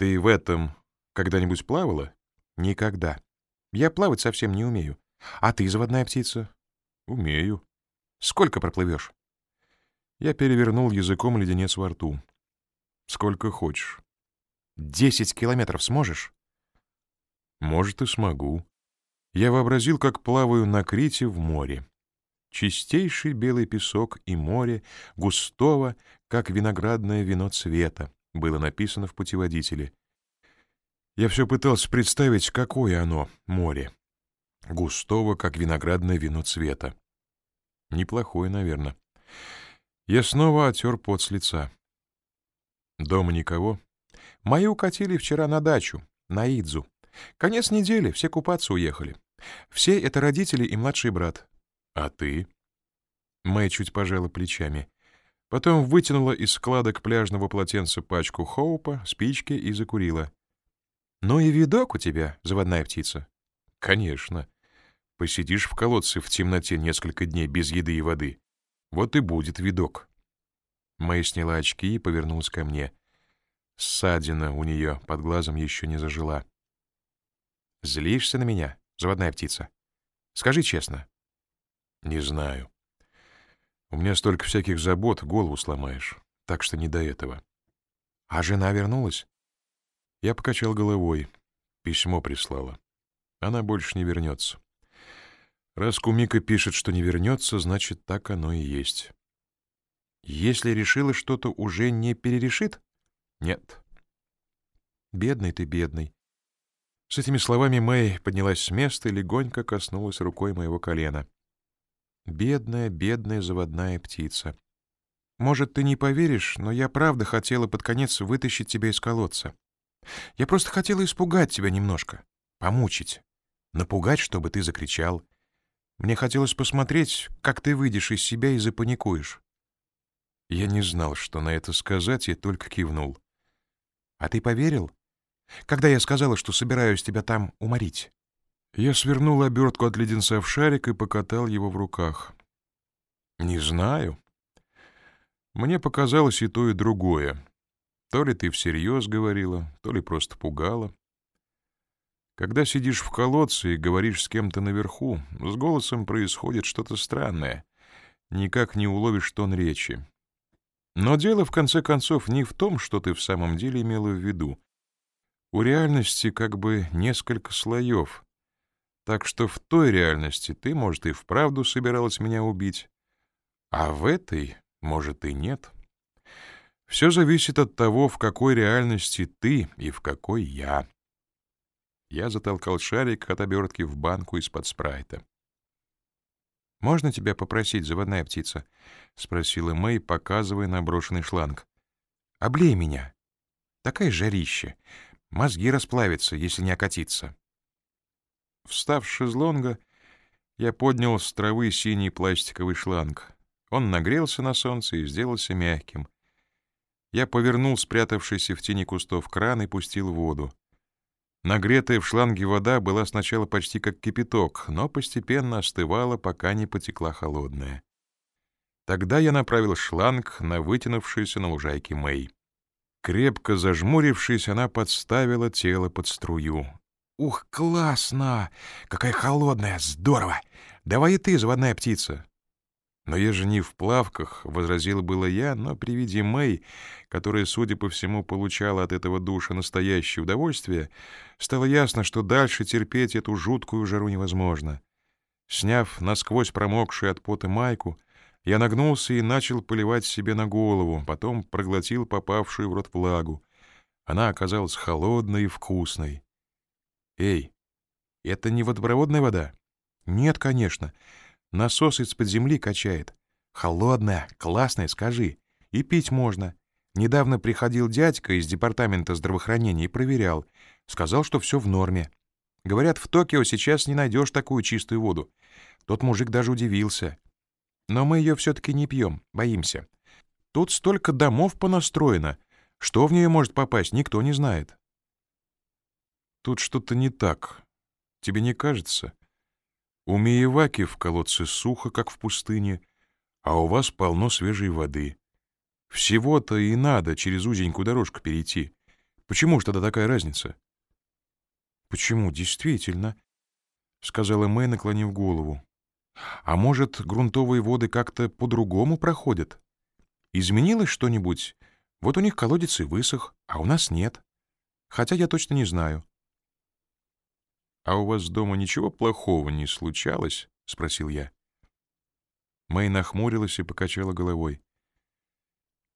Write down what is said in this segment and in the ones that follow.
Ты в этом когда-нибудь плавала? Никогда. Я плавать совсем не умею. А ты заводная птица? Умею. Сколько проплывешь? Я перевернул языком леденец во рту. Сколько хочешь. Десять километров сможешь? Может, и смогу. Я вообразил, как плаваю на Крите в море. Чистейший белый песок и море, густого, как виноградное вино цвета, было написано в путеводителе. Я все пытался представить, какое оно, море. Густого, как виноградное вино цвета. Неплохое, наверное. Я снова отер пот с лица. Дома никого. Мои укатили вчера на дачу, на Идзу. Конец недели, все купаться уехали. Все это родители и младший брат. А ты? Мэй чуть пожала плечами. Потом вытянула из складок пляжного полотенца пачку хоупа, спички и закурила. «Ну и видок у тебя, заводная птица». «Конечно. Посидишь в колодце в темноте несколько дней без еды и воды. Вот и будет видок». Мэй сняла очки и повернулась ко мне. Ссадина у нее под глазом еще не зажила. «Злишься на меня, заводная птица? Скажи честно». «Не знаю. У меня столько всяких забот, голову сломаешь, так что не до этого». «А жена вернулась?» Я покачал головой. Письмо прислала. Она больше не вернется. Раз Кумика пишет, что не вернется, значит, так оно и есть. Если решила что-то уже не перерешит? Нет. Бедный ты, бедный. С этими словами Мэй поднялась с места и легонько коснулась рукой моего колена. Бедная, бедная заводная птица. Может, ты не поверишь, но я правда хотела под конец вытащить тебя из колодца. Я просто хотела испугать тебя немножко, помучить, напугать, чтобы ты закричал. Мне хотелось посмотреть, как ты выйдешь из себя и запаникуешь. Я не знал, что на это сказать, и только кивнул. А ты поверил, когда я сказала, что собираюсь тебя там уморить? Я свернул обертку от леденца в шарик и покатал его в руках. Не знаю. Мне показалось и то, и другое. То ли ты всерьез говорила, то ли просто пугала. Когда сидишь в колодце и говоришь с кем-то наверху, с голосом происходит что-то странное. Никак не уловишь тон речи. Но дело, в конце концов, не в том, что ты в самом деле имела в виду. У реальности как бы несколько слоев. Так что в той реальности ты, может, и вправду собиралась меня убить, а в этой, может, и нет. Все зависит от того, в какой реальности ты и в какой я. Я затолкал шарик от обертки в банку из-под спрайта. «Можно тебя попросить, заводная птица?» — спросила Мэй, показывая на брошенный шланг. «Облей меня. Такая жарища. Мозги расплавятся, если не окатиться». Встав с шезлонга, я поднял с травы синий пластиковый шланг. Он нагрелся на солнце и сделался мягким — я повернул спрятавшийся в тени кустов кран и пустил воду. Нагретая в шланге вода была сначала почти как кипяток, но постепенно остывала, пока не потекла холодная. Тогда я направил шланг на вытянувшуюся на лужайке Мэй. Крепко зажмурившись, она подставила тело под струю. «Ух, классно! Какая холодная! Здорово! Давай и ты, заводная птица!» «Но я же не в плавках», — возразил было я, но при виде Мэй, которая, судя по всему, получала от этого душа настоящее удовольствие, стало ясно, что дальше терпеть эту жуткую жару невозможно. Сняв насквозь промокшую от пота майку, я нагнулся и начал поливать себе на голову, потом проглотил попавшую в рот влагу. Она оказалась холодной и вкусной. «Эй, это не водопроводная вода?» «Нет, конечно. Насос из-под земли качает. Холодная, классная, скажи. И пить можно. Недавно приходил дядька из департамента здравоохранения и проверял. Сказал, что все в норме. Говорят, в Токио сейчас не найдешь такую чистую воду. Тот мужик даже удивился. Но мы ее все-таки не пьем, боимся. Тут столько домов понастроено. Что в нее может попасть, никто не знает. Тут что-то не так. Тебе не кажется? У Миеваки в колодце сухо, как в пустыне, а у вас полно свежей воды. Всего-то и надо через узенькую дорожку перейти. Почему ж тогда такая разница? Почему? Действительно, — сказала Мэй, наклонив голову. А может, грунтовые воды как-то по-другому проходят? Изменилось что-нибудь? Вот у них колодец и высох, а у нас нет. Хотя я точно не знаю. «А у вас дома ничего плохого не случалось?» — спросил я. Мэй нахмурилась и покачала головой.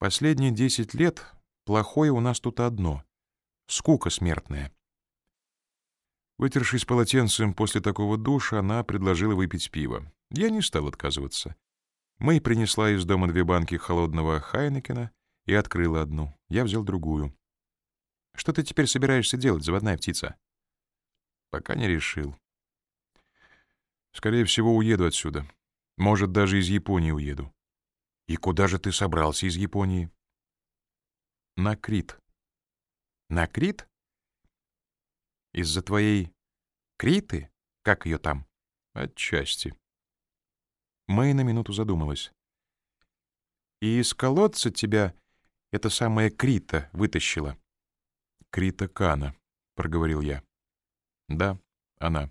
«Последние десять лет плохое у нас тут одно — скука смертная». Вытершись полотенцем после такого душа, она предложила выпить пиво. Я не стал отказываться. Мэй принесла из дома две банки холодного Хайнекена и открыла одну. Я взял другую. «Что ты теперь собираешься делать, заводная птица?» «Пока не решил. Скорее всего, уеду отсюда. Может, даже из Японии уеду». «И куда же ты собрался из Японии?» «На Крит». «На Крит?» «Из-за твоей Криты? Как ее там?» «Отчасти». Мэй на минуту задумалась. «И из колодца тебя эта самая Крита вытащила?» «Крита Кана», — проговорил я. «Да, она».